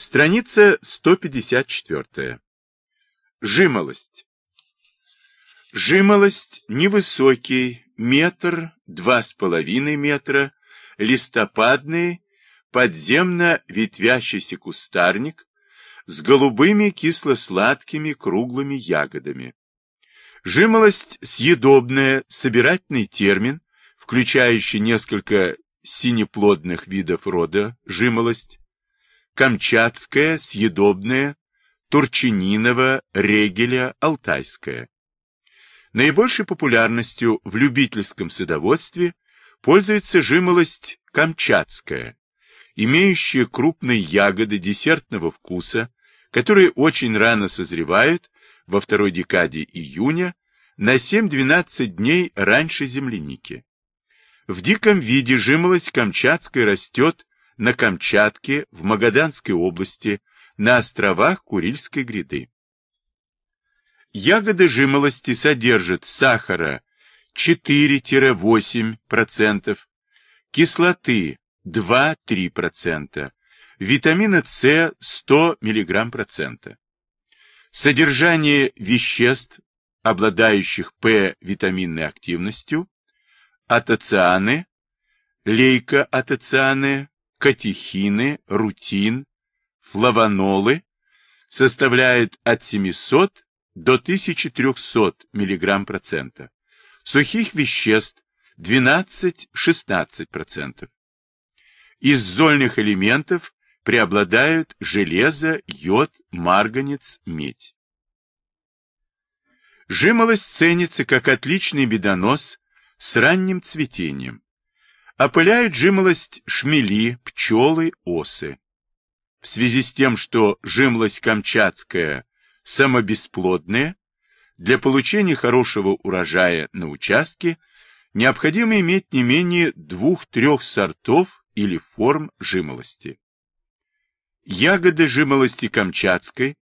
Страница 154. Жимолость. Жимолость невысокий, метр, два с половиной метра, листопадный, подземно-ветвящийся кустарник с голубыми кисло-сладкими круглыми ягодами. Жимолость съедобная, собирательный термин, включающий несколько синеплодных видов рода жимолость, камчатская, съедобная, турчининова, регеля, алтайская. Наибольшей популярностью в любительском садоводстве пользуется жимолость камчатская, имеющая крупные ягоды десертного вкуса, которые очень рано созревают во второй декаде июня на 7-12 дней раньше земляники. В диком виде жимолость камчатская растет на Камчатке, в Магаданской области, на островах Курильской гряды. Ягоды жимолости содержат сахара 4-8%, кислоты 2-3%, витамина С 100 мг%. Содержание веществ, обладающих П-витаминной активностью, атоцианы, лейкоатоцианы, катехины, рутин, флавонолы составляет от 700 до 1300 мг процента, сухих веществ 12-16%. Из зольных элементов преобладают железо, йод, марганец, медь. Жимолость ценится как отличный медонос с ранним цветением. Опыляют жимолость шмели, пчелы, осы. В связи с тем, что жимолость камчатская самобесплодная, для получения хорошего урожая на участке необходимо иметь не менее двух-трех сортов или форм жимолости. Ягоды жимолости камчатской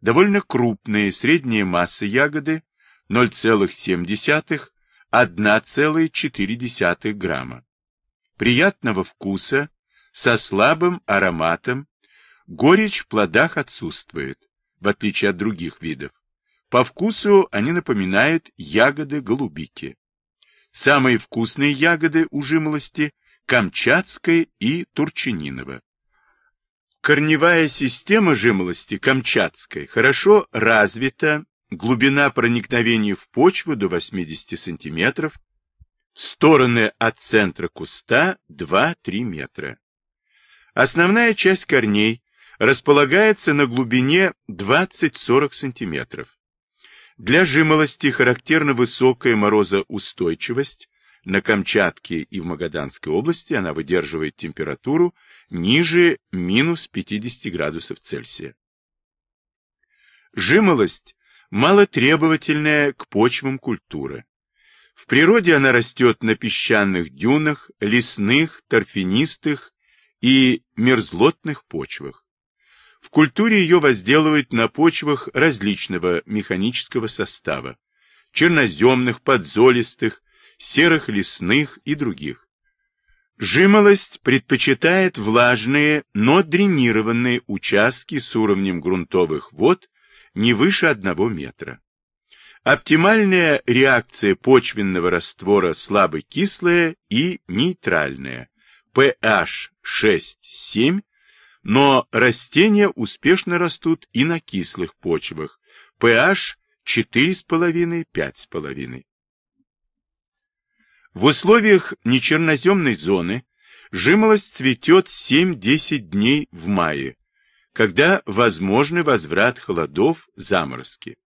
довольно крупные, средняя масса ягоды 0,7-1,4 грамма. Приятного вкуса, со слабым ароматом, горечь в плодах отсутствует, в отличие от других видов. По вкусу они напоминают ягоды голубики. Самые вкусные ягоды у жимолости – камчатской и турчининова. Корневая система жимолости камчатской хорошо развита, глубина проникновения в почву до 80 см, стороны от центра куста 2-3 метра. Основная часть корней располагается на глубине 20-40 см. Для жимолости характерна высокая морозоустойчивость. На Камчатке и в Магаданской области она выдерживает температуру ниже минус 50 градусов Цельсия. Жимолость малотребовательная к почвам культуры. В природе она растет на песчаных дюнах, лесных, торфянистых и мерзлотных почвах. В культуре ее возделывают на почвах различного механического состава, черноземных, подзолистых, серых лесных и других. Жимолость предпочитает влажные, но дренированные участки с уровнем грунтовых вод не выше одного метра. Оптимальная реакция почвенного раствора слабокислая и нейтральная, pH 6-7 но растения успешно растут и на кислых почвах, pH 4,5-5,5. В условиях нечерноземной зоны жимолость цветет 7-10 дней в мае, когда возможны возврат холодов, заморозки.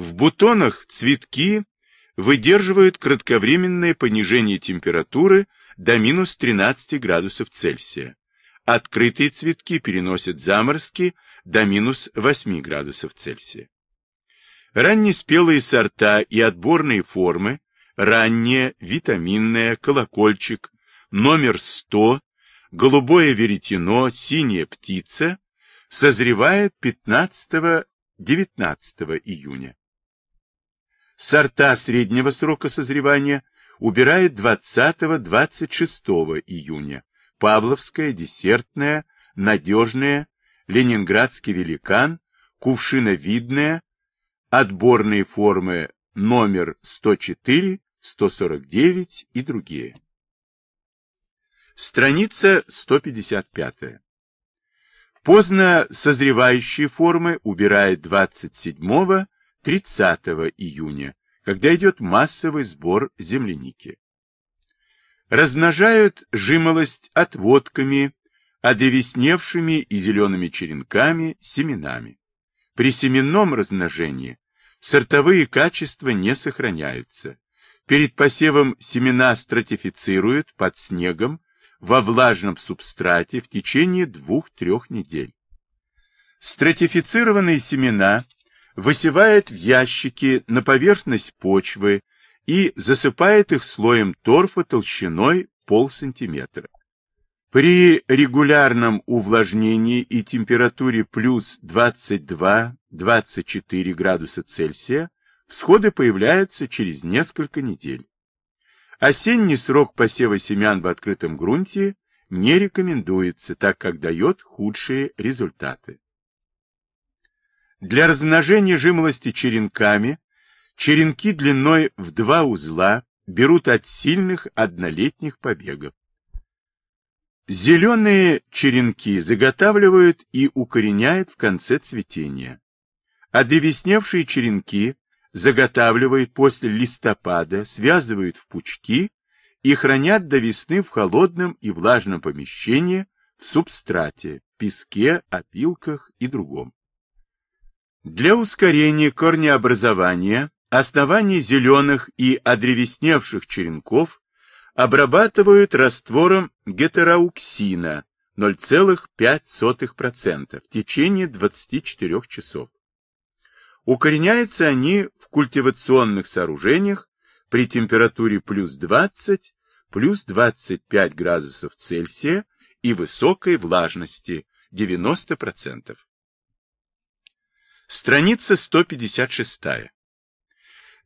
В бутонах цветки выдерживают кратковременное понижение температуры до минус 13 градусов Цельсия. Открытые цветки переносят заморозки до минус 8 градусов Цельсия. Раннеспелые сорта и отборные формы, раннее, витаминное, колокольчик, номер 100, голубое веретено, синяя птица, созревают 15-19 июня. Сорта среднего срока созревания убирают 20-26 июня. Павловская, десертная, надежная, ленинградский великан, кувшиновидная, отборные формы номер 104, 149 и другие. Страница 155. Поздно созревающие формы убирает 27 30 июня, когда идет массовый сбор земляники. Размножают жимолость отводками, одовесневшими и зелеными черенками, семенами. При семенном размножении сортовые качества не сохраняются. Перед посевом семена стратифицируют под снегом во влажном субстрате в течение двух-трех недель. Стратифицированные семена – высевают в ящики на поверхность почвы и засыпает их слоем торфа толщиной полсантиметра. При регулярном увлажнении и температуре плюс 22-24 градуса Цельсия всходы появляются через несколько недель. Осенний срок посева семян в открытом грунте не рекомендуется, так как дает худшие результаты. Для размножения жимолости черенками черенки длиной в два узла берут от сильных однолетних побегов. Зеленые черенки заготавливают и укореняют в конце цветения. А древесневшие черенки заготавливают после листопада, связывают в пучки и хранят до весны в холодном и влажном помещении в субстрате, песке, опилках и другом. Для ускорения корнеобразования основания зеленых и одревесневших черенков обрабатывают раствором гетероуксина 0,5% в течение 24 часов. Укореняются они в культивационных сооружениях при температуре плюс 20, плюс 25 градусов Цельсия и высокой влажности 90%. Страница 156.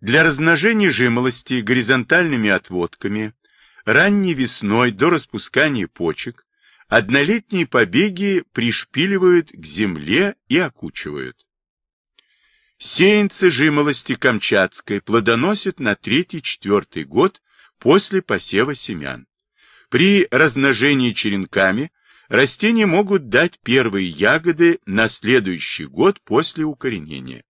Для размножения жимолости горизонтальными отводками ранней весной до распускания почек однолетние побеги пришпиливают к земле и окучивают. Сеянцы жимолости камчатской плодоносят на третий-четвертый год после посева семян. При размножении черенками растения могут дать первые ягоды на следующий год после укоренения.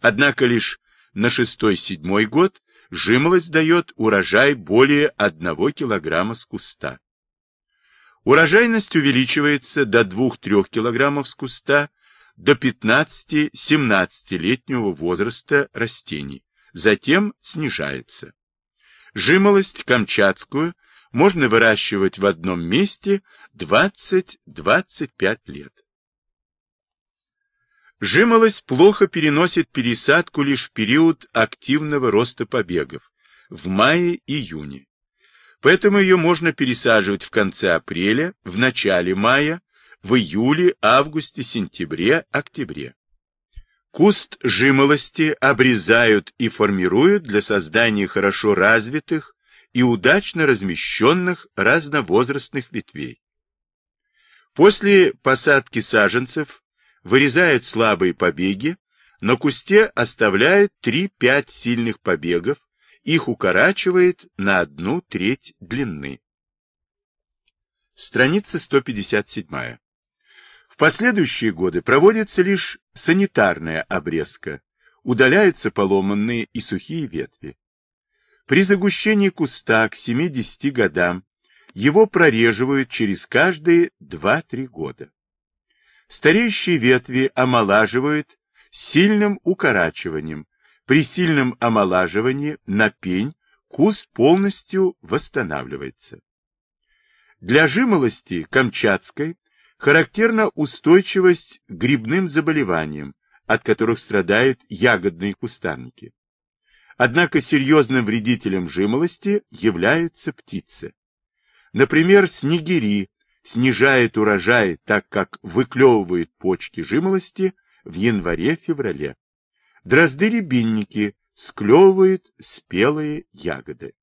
Однако лишь на шестой-седьмой год жимолость дает урожай более 1 килограмма с куста. Урожайность увеличивается до 2-3 килограммов с куста до 15-17-летнего возраста растений, затем снижается. Жимолость камчатскую можно выращивать в одном месте 20-25 лет. Жимолость плохо переносит пересадку лишь в период активного роста побегов, в мае-июне. Поэтому ее можно пересаживать в конце апреля, в начале мая, в июле, августе, сентябре, октябре. Куст жимолости обрезают и формируют для создания хорошо развитых и удачно размещенных разновозрастных ветвей. После посадки саженцев вырезают слабые побеги, на кусте оставляет 3-5 сильных побегов, их укорачивает на одну треть длины. Страница 157. В последующие годы проводится лишь санитарная обрезка, удаляются поломанные и сухие ветви. При загущении куста к 70 годам его прореживают через каждые 2-3 года. Стареющие ветви омолаживают сильным укорачиванием. При сильном омолаживании на пень куст полностью восстанавливается. Для жимолости камчатской характерна устойчивость к грибным заболеваниям, от которых страдают ягодные кустарники. Однако серьезным вредителем жимолости являются птицы. Например, снегири снижает урожай, так как выклевывает почки жимолости в январе-феврале. Дрозды-рябинники склевывают спелые ягоды.